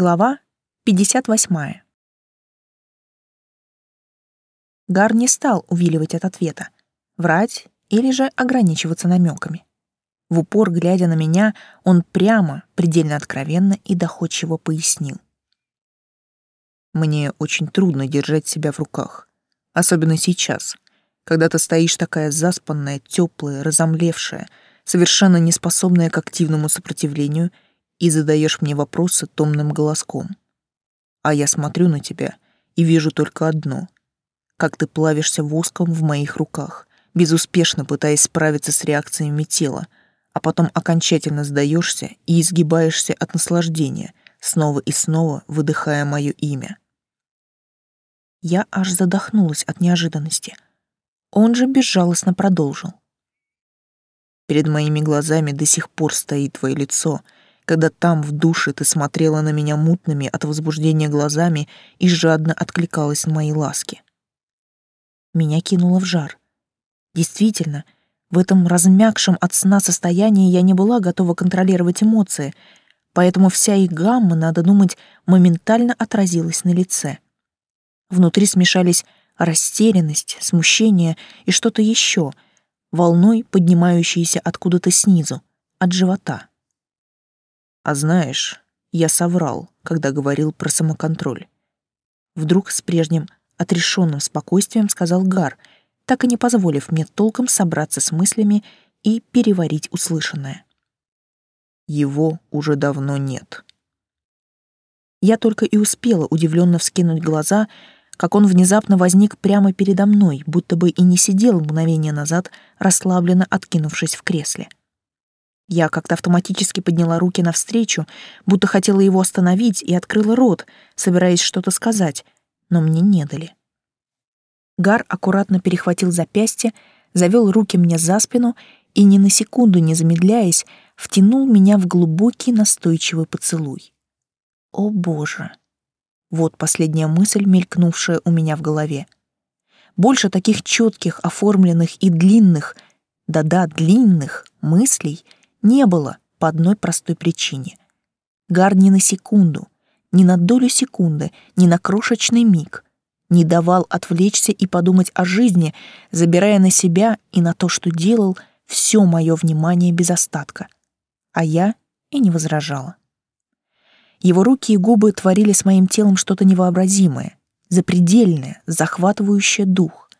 Глава 58. Гар не стал увиливать от ответа, врать или же ограничиваться намеками. В упор, глядя на меня, он прямо, предельно откровенно и доходчиво пояснил. «Мне очень трудно держать себя в руках, особенно сейчас, когда ты стоишь такая заспанная, теплая, разомлевшая, совершенно неспособная к активному сопротивлению — и задаешь мне вопросы томным голоском. А я смотрю на тебя и вижу только одно — как ты плавишься воском в моих руках, безуспешно пытаясь справиться с реакциями тела, а потом окончательно сдаешься и изгибаешься от наслаждения, снова и снова выдыхая мое имя. Я аж задохнулась от неожиданности. Он же безжалостно продолжил. Перед моими глазами до сих пор стоит твое лицо — когда там, в душе, ты смотрела на меня мутными от возбуждения глазами и жадно откликалась на мои ласки. Меня кинуло в жар. Действительно, в этом размягшем от сна состоянии я не была готова контролировать эмоции, поэтому вся их гамма, надо думать, моментально отразилась на лице. Внутри смешались растерянность, смущение и что-то еще, волной поднимающейся откуда-то снизу, от живота. А знаешь, я соврал, когда говорил про самоконтроль. Вдруг с прежним отрешенным спокойствием сказал Гар, так и не позволив мне толком собраться с мыслями и переварить услышанное. Его уже давно нет. Я только и успела удивленно вскинуть глаза, как он внезапно возник прямо передо мной, будто бы и не сидел мгновение назад, расслабленно откинувшись в кресле. Я как-то автоматически подняла руки навстречу, будто хотела его остановить, и открыла рот, собираясь что-то сказать, но мне не дали. Гар аккуратно перехватил запястье, завел руки мне за спину и, ни на секунду не замедляясь, втянул меня в глубокий настойчивый поцелуй. О боже! Вот последняя мысль, мелькнувшая у меня в голове. Больше таких четких, оформленных и длинных, да-да, длинных мыслей — не было по одной простой причине. Гар ни на секунду, ни на долю секунды, ни на крошечный миг не давал отвлечься и подумать о жизни, забирая на себя и на то, что делал, все мое внимание без остатка. А я и не возражала. Его руки и губы творили с моим телом что-то невообразимое, запредельное, захватывающее дух.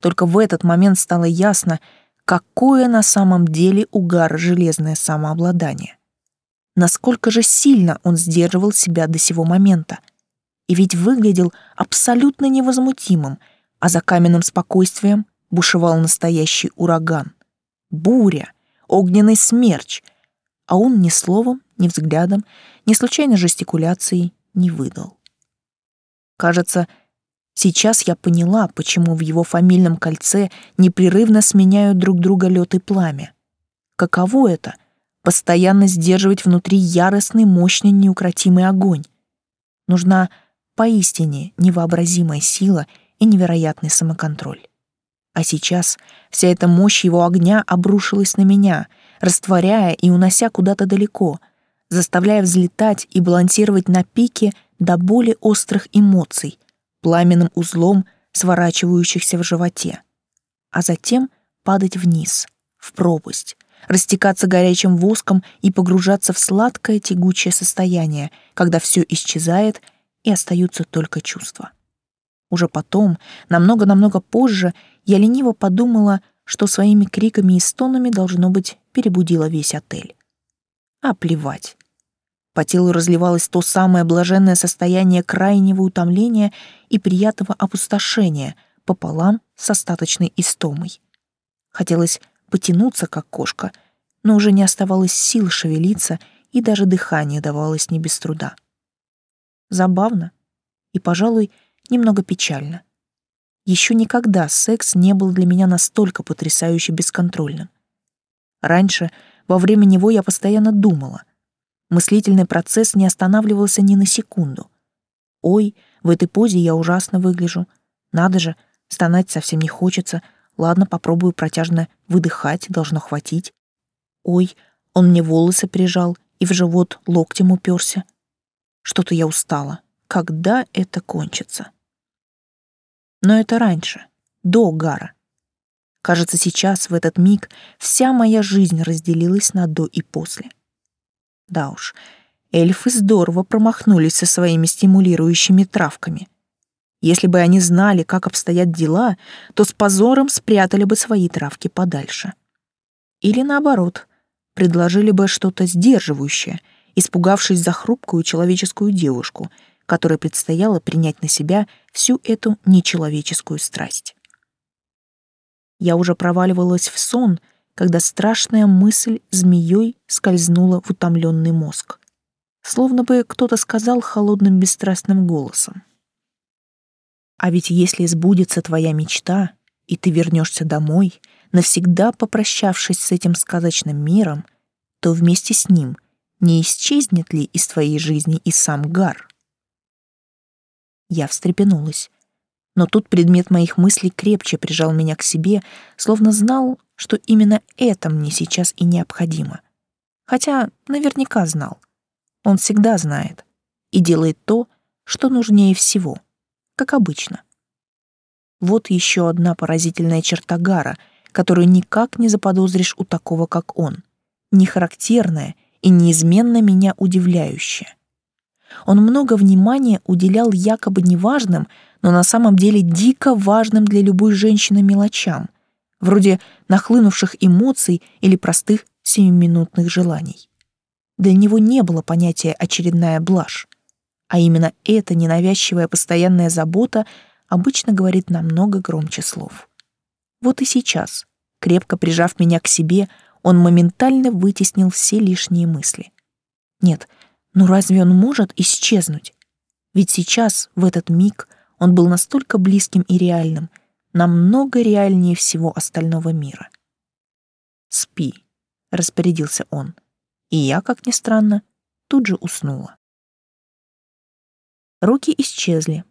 Только в этот момент стало ясно, какое на самом деле у Гара железное самообладание. Насколько же сильно он сдерживал себя до сего момента. И ведь выглядел абсолютно невозмутимым, а за каменным спокойствием бушевал настоящий ураган. Буря, огненный смерч, а он ни словом, ни взглядом, ни случайной жестикуляцией не выдал. Кажется, Сейчас я поняла, почему в его фамильном кольце непрерывно сменяют друг друга лед и пламя. Каково это — постоянно сдерживать внутри яростный, мощный, неукротимый огонь? Нужна поистине невообразимая сила и невероятный самоконтроль. А сейчас вся эта мощь его огня обрушилась на меня, растворяя и унося куда-то далеко, заставляя взлетать и балансировать на пике до более острых эмоций — пламенным узлом, сворачивающихся в животе, а затем падать вниз, в пропасть, растекаться горячим воском и погружаться в сладкое тягучее состояние, когда все исчезает и остаются только чувства. Уже потом, намного-намного позже, я лениво подумала, что своими криками и стонами, должно быть, перебудила весь отель. А плевать. По телу разливалось то самое блаженное состояние крайнего утомления и приятного опустошения пополам с остаточной истомой. Хотелось потянуться, как кошка, но уже не оставалось сил шевелиться, и даже дыхание давалось не без труда. Забавно и, пожалуй, немного печально. Еще никогда секс не был для меня настолько потрясающе бесконтрольным. Раньше, во время него я постоянно думала — Мыслительный процесс не останавливался ни на секунду. Ой, в этой позе я ужасно выгляжу. Надо же, стонать совсем не хочется. Ладно, попробую протяжно выдыхать, должно хватить. Ой, он мне волосы прижал и в живот локтем уперся. Что-то я устала. Когда это кончится? Но это раньше, до Гара. Кажется, сейчас, в этот миг, вся моя жизнь разделилась на до и после. Да уж, эльфы здорово промахнулись со своими стимулирующими травками. Если бы они знали, как обстоят дела, то с позором спрятали бы свои травки подальше. Или наоборот, предложили бы что-то сдерживающее, испугавшись за хрупкую человеческую девушку, которой предстояло принять на себя всю эту нечеловеческую страсть. Я уже проваливалась в сон, когда страшная мысль змеей скользнула в утомленный мозг. Словно бы кто-то сказал холодным бесстрастным голосом. А ведь если сбудется твоя мечта, и ты вернешься домой, навсегда попрощавшись с этим сказочным миром, то вместе с ним не исчезнет ли из твоей жизни и сам Гар? Я встрепенулась. Но тут предмет моих мыслей крепче прижал меня к себе, словно знал, что именно это мне сейчас и необходимо. Хотя наверняка знал. Он всегда знает и делает то, что нужнее всего — как обычно. Вот еще одна поразительная черта Гара, которую никак не заподозришь у такого, как он. Нехарактерная и неизменно меня удивляющая. Он много внимания уделял якобы неважным, но на самом деле дико важным для любой женщины мелочам, вроде нахлынувших эмоций или простых семиминутных желаний. Для него не было понятия «очередная блажь». А именно эта ненавязчивая постоянная забота обычно говорит намного громче слов. Вот и сейчас, крепко прижав меня к себе, он моментально вытеснил все лишние мысли. Нет, ну разве он может исчезнуть? Ведь сейчас, в этот миг, он был настолько близким и реальным, намного реальнее всего остального мира. «Спи», — распорядился он, и я, как ни странно, тут же уснула. Руки исчезли.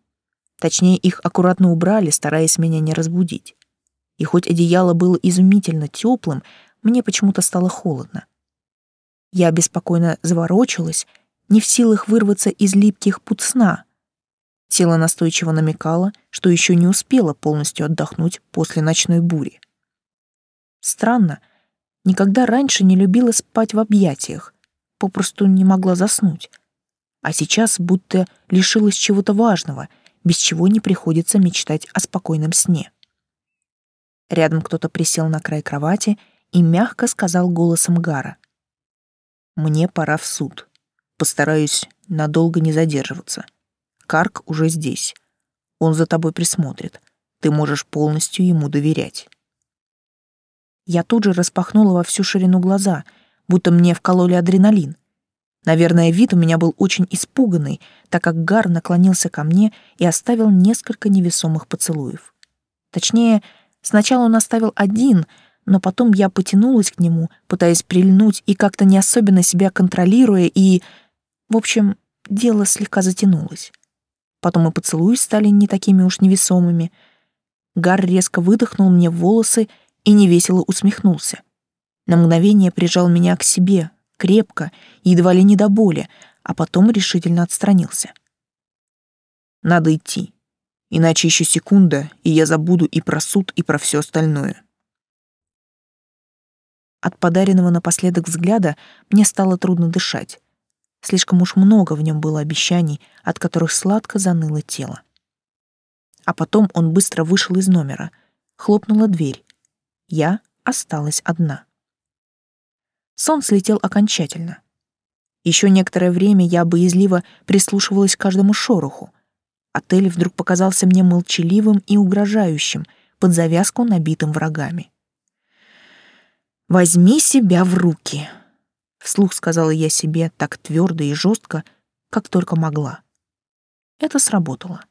Точнее, их аккуратно убрали, стараясь меня не разбудить. И хоть одеяло было изумительно теплым, мне почему-то стало холодно. Я беспокойно заворочилась, не в силах вырваться из липких пут сна. Тело настойчиво намекало, что еще не успела полностью отдохнуть после ночной бури. Странно, никогда раньше не любила спать в объятиях, попросту не могла заснуть а сейчас будто лишилась чего-то важного, без чего не приходится мечтать о спокойном сне. Рядом кто-то присел на край кровати и мягко сказал голосом Гара. «Мне пора в суд. Постараюсь надолго не задерживаться. Карк уже здесь. Он за тобой присмотрит. Ты можешь полностью ему доверять». Я тут же распахнула во всю ширину глаза, будто мне вкололи адреналин — Наверное, вид у меня был очень испуганный, так как Гар наклонился ко мне и оставил несколько невесомых поцелуев. Точнее, сначала он оставил один, но потом я потянулась к нему, пытаясь прильнуть и как-то не особенно себя контролируя, и... В общем, дело слегка затянулось. Потом и поцелуи стали не такими уж невесомыми. Гар резко выдохнул мне в волосы и невесело усмехнулся. На мгновение прижал меня к себе, крепко, едва ли не до боли, а потом решительно отстранился. «Надо идти, иначе еще секунда, и я забуду и про суд, и про все остальное». От подаренного напоследок взгляда мне стало трудно дышать. Слишком уж много в нем было обещаний, от которых сладко заныло тело. А потом он быстро вышел из номера. Хлопнула дверь. Я осталась одна. Сон слетел окончательно. Еще некоторое время я боязливо прислушивалась к каждому шороху. Отель вдруг показался мне молчаливым и угрожающим, под завязку набитым врагами. «Возьми себя в руки», — вслух сказала я себе так твердо и жестко, как только могла. Это сработало.